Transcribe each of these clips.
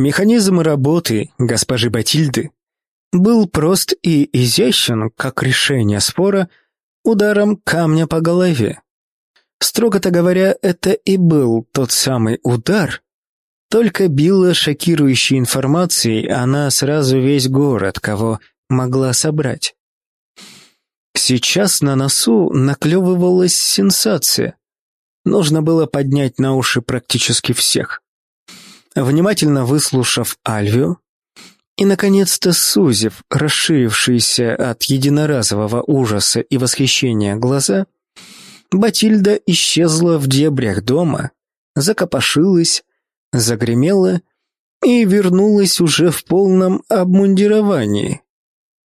Механизм работы госпожи Батильды был прост и изящен, как решение спора ударом камня по голове. Строго-то говоря, это и был тот самый удар, только била шокирующей информацией она сразу весь город, кого могла собрать. Сейчас на носу наклевывалась сенсация. Нужно было поднять на уши практически всех. Внимательно выслушав Альвию и, наконец-то, сузив расширившиеся от единоразового ужаса и восхищения глаза, Батильда исчезла в дебрях дома, закопошилась, загремела и вернулась уже в полном обмундировании.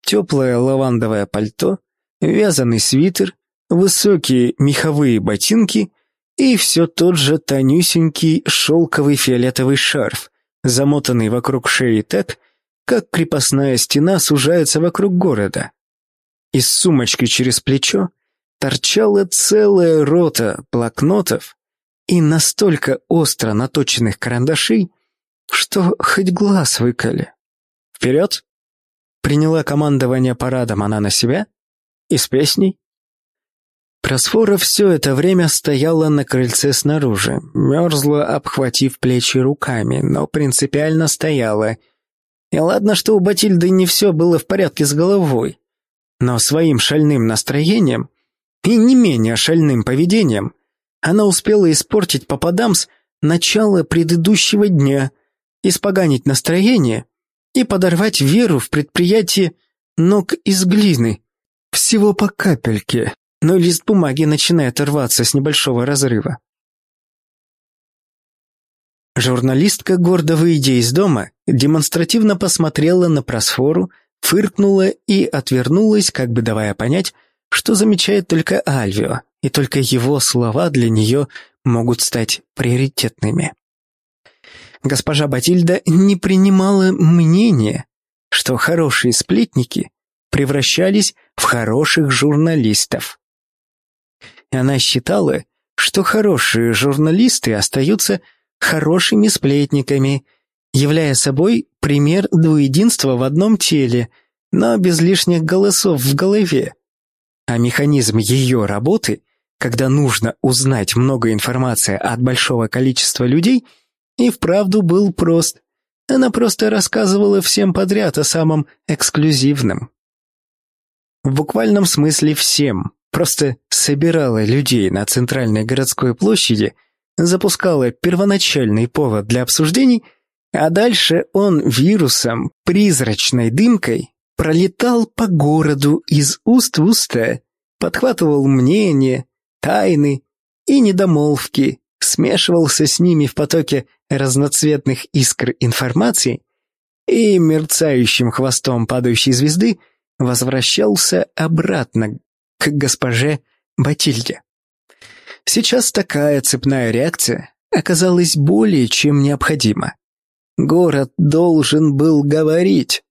Теплое лавандовое пальто, вязаный свитер, высокие меховые ботинки и все тот же тонюсенький шелковый фиолетовый шарф, замотанный вокруг шеи так, как крепостная стена сужается вокруг города. Из сумочки через плечо торчала целая рота блокнотов и настолько остро наточенных карандашей, что хоть глаз выколи. «Вперед!» Приняла командование парадом она на себя и с песней. Просфора все это время стояла на крыльце снаружи, мерзла, обхватив плечи руками, но принципиально стояла. И ладно, что у Батильды не все было в порядке с головой, но своим шальным настроением и не менее шальным поведением она успела испортить попадамс начало предыдущего дня, испоганить настроение и подорвать веру в предприятие ног из глины. Всего по капельке, но лист бумаги начинает рваться с небольшого разрыва. Журналистка, гордо выйдя из дома, демонстративно посмотрела на просфору, фыркнула и отвернулась, как бы давая понять, что замечает только Альвио, и только его слова для нее могут стать приоритетными. Госпожа Батильда не принимала мнения, что хорошие сплетники превращались в хороших журналистов. Она считала, что хорошие журналисты остаются хорошими сплетниками, являя собой пример двуединства в одном теле, но без лишних голосов в голове. А механизм ее работы, когда нужно узнать много информации от большого количества людей, и вправду был прост. Она просто рассказывала всем подряд о самом эксклюзивном. В буквальном смысле всем, просто собирала людей на центральной городской площади, запускала первоначальный повод для обсуждений, а дальше он вирусом, призрачной дымкой пролетал по городу из уст в уста, подхватывал мнения, тайны и недомолвки, смешивался с ними в потоке разноцветных искр информации и мерцающим хвостом падающей звезды возвращался обратно к госпоже Батильде. Сейчас такая цепная реакция оказалась более чем необходима. Город должен был говорить.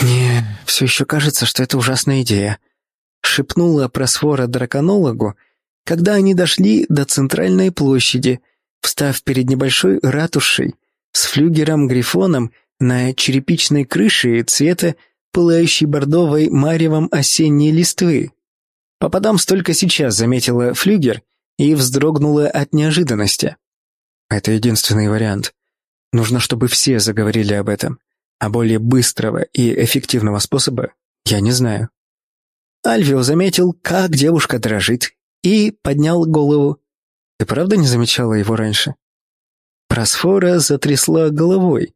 «Мне все еще кажется, что это ужасная идея», — шепнула просфора драконологу, когда они дошли до центральной площади, встав перед небольшой ратушей с флюгером-грифоном на черепичной крыше цвета пылающей бордовой маревом осенней листвы. Попадам столько сейчас заметила флюгер и вздрогнула от неожиданности. Это единственный вариант. Нужно, чтобы все заговорили об этом. А более быстрого и эффективного способа я не знаю. Альвио заметил, как девушка дрожит, и поднял голову. Ты правда не замечала его раньше? Просфора затрясла головой.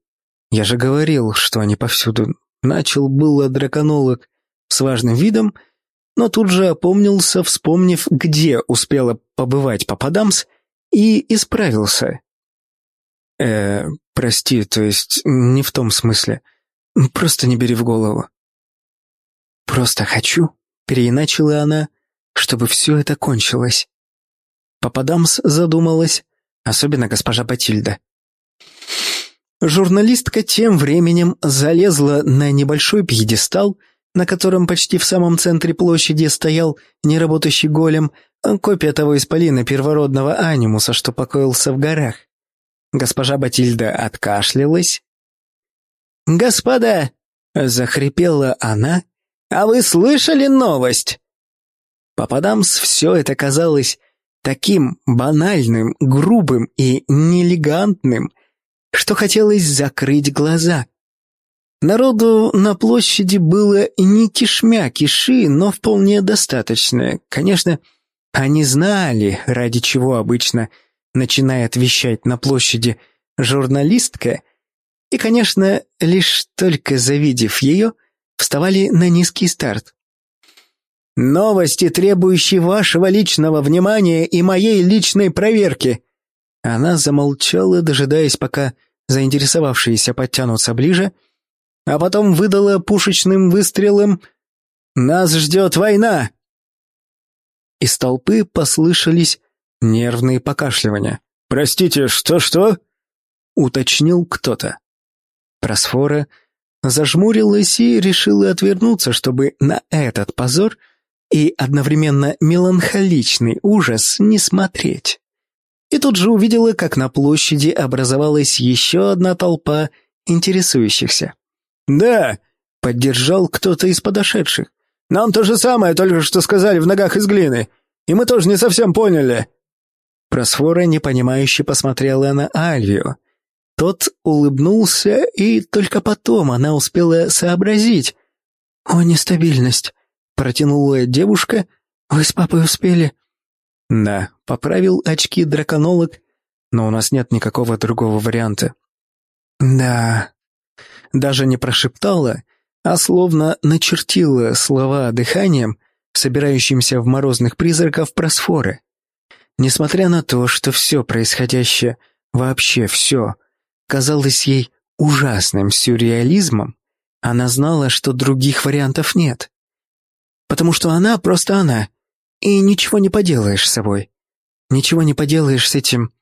Я же говорил, что они повсюду. Начал было драконолог с важным видом, но тут же опомнился, вспомнив, где успела побывать Пападамс, и исправился. «Э, прости, то есть не в том смысле. Просто не бери в голову». «Просто хочу», — переиначила она, — «чтобы все это кончилось». Пападамс задумалась, особенно госпожа Батильда. Журналистка тем временем залезла на небольшой пьедестал, на котором почти в самом центре площади стоял неработающий голем, копия того исполина первородного анимуса, что покоился в горах. Госпожа Батильда откашлялась. «Господа!» — захрипела она. «А вы слышали новость?» Попадамс все это казалось таким банальным, грубым и нелегантным, что хотелось закрыть глаза. Народу на площади было не кишмя киши, но вполне достаточно. Конечно, они знали, ради чего обычно начинает вещать на площади журналистка, и, конечно, лишь только завидев ее, вставали на низкий старт. «Новости, требующие вашего личного внимания и моей личной проверки!» Она замолчала, дожидаясь, пока заинтересовавшиеся подтянутся ближе, а потом выдала пушечным выстрелом «Нас ждет война!» Из толпы послышались нервные покашливания. «Простите, что-что?» — уточнил кто-то. Просфора зажмурилась и решила отвернуться, чтобы на этот позор и одновременно меланхоличный ужас не смотреть. И тут же увидела, как на площади образовалась еще одна толпа интересующихся. «Да», — поддержал кто-то из подошедших. «Нам то же самое только что сказали в ногах из глины, и мы тоже не совсем поняли». Просфора непонимающе посмотрела на Альвию. Тот улыбнулся, и только потом она успела сообразить. «О, нестабильность!» — протянула девушка. «Вы с папой успели?» «Да», — поправил очки драконолог, но у нас нет никакого другого варианта. «Да», даже не прошептала, а словно начертила слова дыханием, собирающимся в морозных призраков просфоры. Несмотря на то, что все происходящее, вообще все, казалось ей ужасным сюрреализмом, она знала, что других вариантов нет. Потому что она просто она, и ничего не поделаешь с собой. Ничего не поделаешь с этим.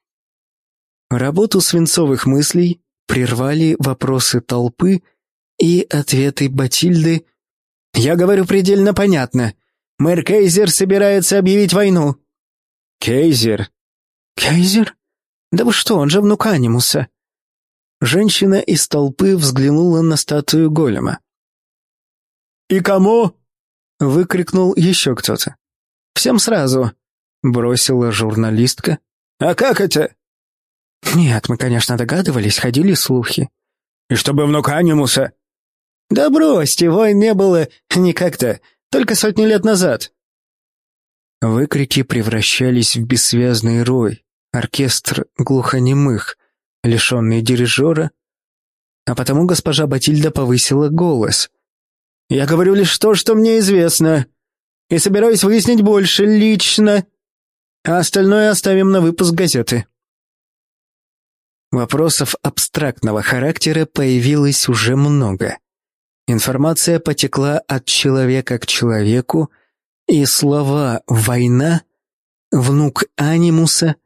Работу свинцовых мыслей прервали вопросы толпы и ответы Батильды. «Я говорю предельно понятно. Мэр Кейзер собирается объявить войну». «Кейзер?» «Кейзер? Да вы что, он же внук Анимуса». Женщина из толпы взглянула на статую голема. «И кому?» — выкрикнул еще кто-то. «Всем сразу», — бросила журналистка. «А как это?» «Нет, мы, конечно, догадывались, ходили слухи». «И чтобы внук Анимуса...» «Да бросьте, войн не было никогда, только сотни лет назад». Выкрики превращались в бессвязный рой, оркестр глухонемых, лишенный дирижера, а потому госпожа Батильда повысила голос. «Я говорю лишь то, что мне известно, и собираюсь выяснить больше лично, а остальное оставим на выпуск газеты». Вопросов абстрактного характера появилось уже много. Информация потекла от человека к человеку, и слова «война», «внук анимуса»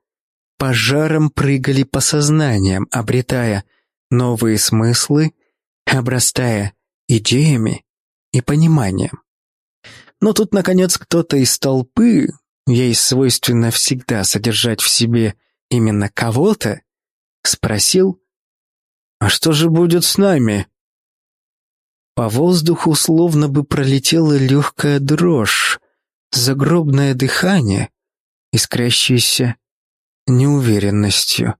пожаром прыгали по сознаниям, обретая новые смыслы, обрастая идеями и пониманием. Но тут, наконец, кто-то из толпы, ей свойственно всегда содержать в себе именно кого-то, Спросил, «А что же будет с нами?» По воздуху словно бы пролетела легкая дрожь, загробное дыхание, искрящееся неуверенностью.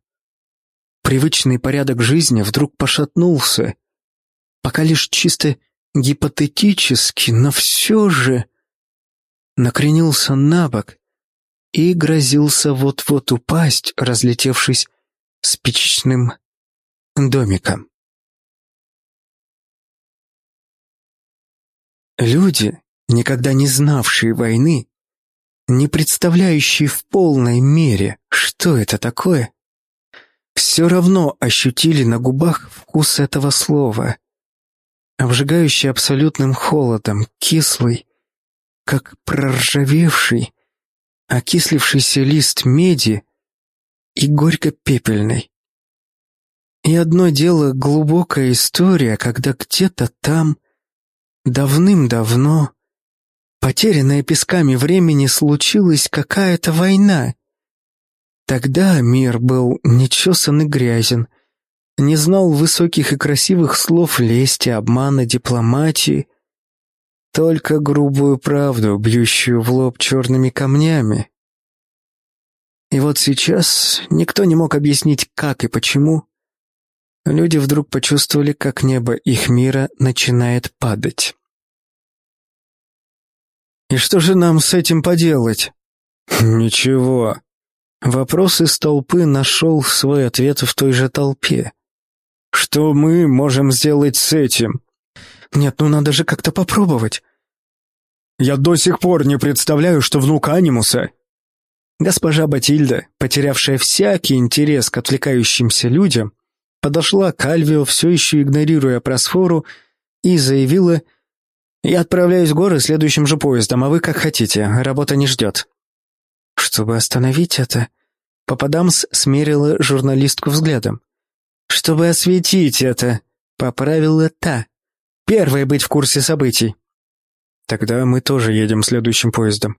Привычный порядок жизни вдруг пошатнулся, пока лишь чисто гипотетически, но все же накренился на бок и грозился вот-вот упасть, разлетевшись спичечным домиком. Люди, никогда не знавшие войны, не представляющие в полной мере, что это такое, все равно ощутили на губах вкус этого слова, обжигающий абсолютным холодом, кислый, как проржавевший, окислившийся лист меди и горько-пепельной. И одно дело глубокая история, когда где-то там, давным-давно, потерянная песками времени, случилась какая-то война. Тогда мир был нечесан и грязен, не знал высоких и красивых слов лести, обмана, дипломатии, только грубую правду, бьющую в лоб черными камнями. И вот сейчас никто не мог объяснить, как и почему. Люди вдруг почувствовали, как небо их мира начинает падать. «И что же нам с этим поделать?» «Ничего». Вопрос из толпы нашел свой ответ в той же толпе. «Что мы можем сделать с этим?» «Нет, ну надо же как-то попробовать». «Я до сих пор не представляю, что внук Анимуса Госпожа Батильда, потерявшая всякий интерес к отвлекающимся людям, подошла к Альвио, все еще игнорируя просфору, и заявила «Я отправляюсь в горы следующим же поездом, а вы как хотите, работа не ждет». Чтобы остановить это, Пападамс смерила журналистку взглядом. «Чтобы осветить это», — поправила та. «Первой быть в курсе событий». «Тогда мы тоже едем следующим поездом»,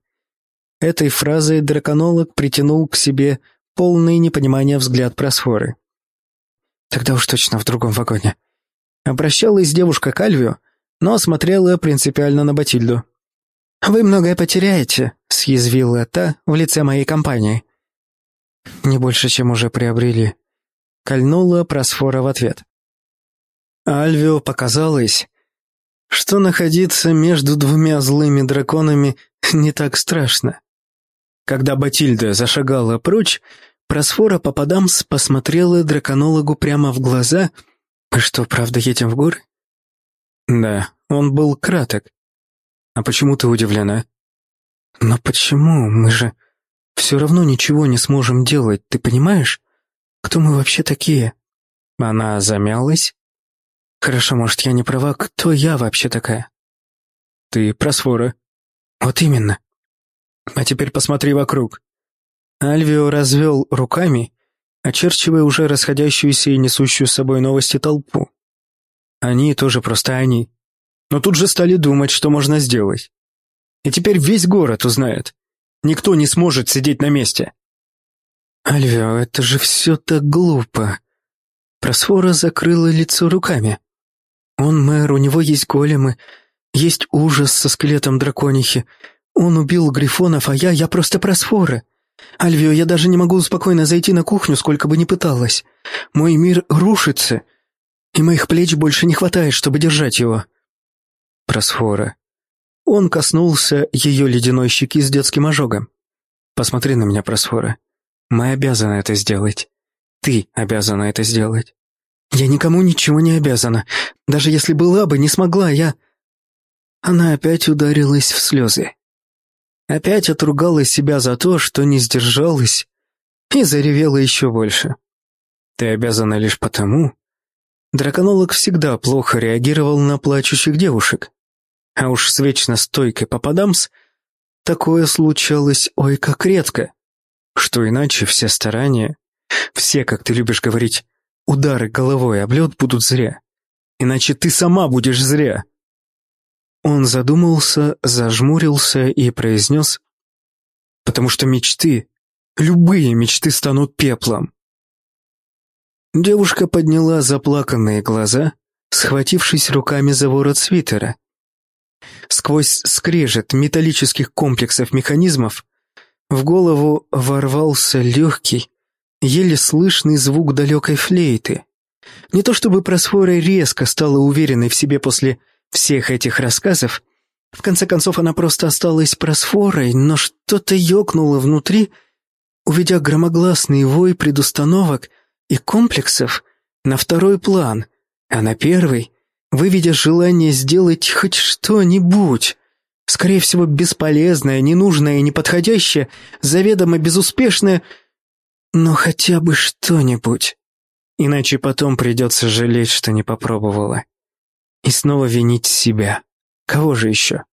Этой фразой драконолог притянул к себе полный непонимания взгляд просфоры. Тогда уж точно в другом вагоне. Обращалась девушка к Альвию, но смотрела принципиально на Батильду. «Вы многое потеряете», — съязвила та в лице моей компании. «Не больше, чем уже приобрели», — кольнула просфора в ответ. Альвио показалось, что находиться между двумя злыми драконами не так страшно. Когда Батильда зашагала прочь, Просфора Пападамс посмотрела драконологу прямо в глаза. «Мы что, правда едем в горы?» «Да, он был краток. А почему ты удивлена?» «Но почему? Мы же все равно ничего не сможем делать, ты понимаешь? Кто мы вообще такие?» Она замялась. «Хорошо, может, я не права. Кто я вообще такая?» «Ты Просфора». «Вот именно. А теперь посмотри вокруг». Альвио развел руками, очерчивая уже расходящуюся и несущую с собой новости толпу. Они тоже просто они. Но тут же стали думать, что можно сделать. И теперь весь город узнает. Никто не сможет сидеть на месте. Альвио, это же все так глупо. Просфора закрыла лицо руками. Он мэр, у него есть големы, есть ужас со скелетом драконихи, он убил грифонов, а я, я просто просфора. Альвио, я даже не могу спокойно зайти на кухню, сколько бы ни пыталась. Мой мир рушится, и моих плеч больше не хватает, чтобы держать его. Просфора. Он коснулся ее ледяной щеки с детским ожогом. Посмотри на меня, Просфора. Мы обязаны это сделать. Ты обязана это сделать. Я никому ничего не обязана. Даже если была бы, не смогла, я... Она опять ударилась в слезы. Опять отругала себя за то, что не сдержалась, и заревела еще больше. Ты обязана лишь потому... Драконолог всегда плохо реагировал на плачущих девушек. А уж с вечно стойкой попадамс такое случалось ой как редко. Что иначе все старания, все, как ты любишь говорить, удары головой об лед будут зря. Иначе ты сама будешь зря. Он задумался, зажмурился и произнес, «Потому что мечты, любые мечты станут пеплом». Девушка подняла заплаканные глаза, схватившись руками за ворот свитера. Сквозь скрежет металлических комплексов механизмов в голову ворвался легкий, еле слышный звук далекой флейты. Не то чтобы Просфора резко стала уверенной в себе после всех этих рассказов, в конце концов она просто осталась просфорой, но что-то ёкнуло внутри, уведя громогласный вой предустановок и комплексов на второй план, а на первый, выведя желание сделать хоть что-нибудь, скорее всего, бесполезное, ненужное, неподходящее, заведомо безуспешное, но хотя бы что-нибудь. Иначе потом придется жалеть, что не попробовала. И снова винить себя. Кого же еще?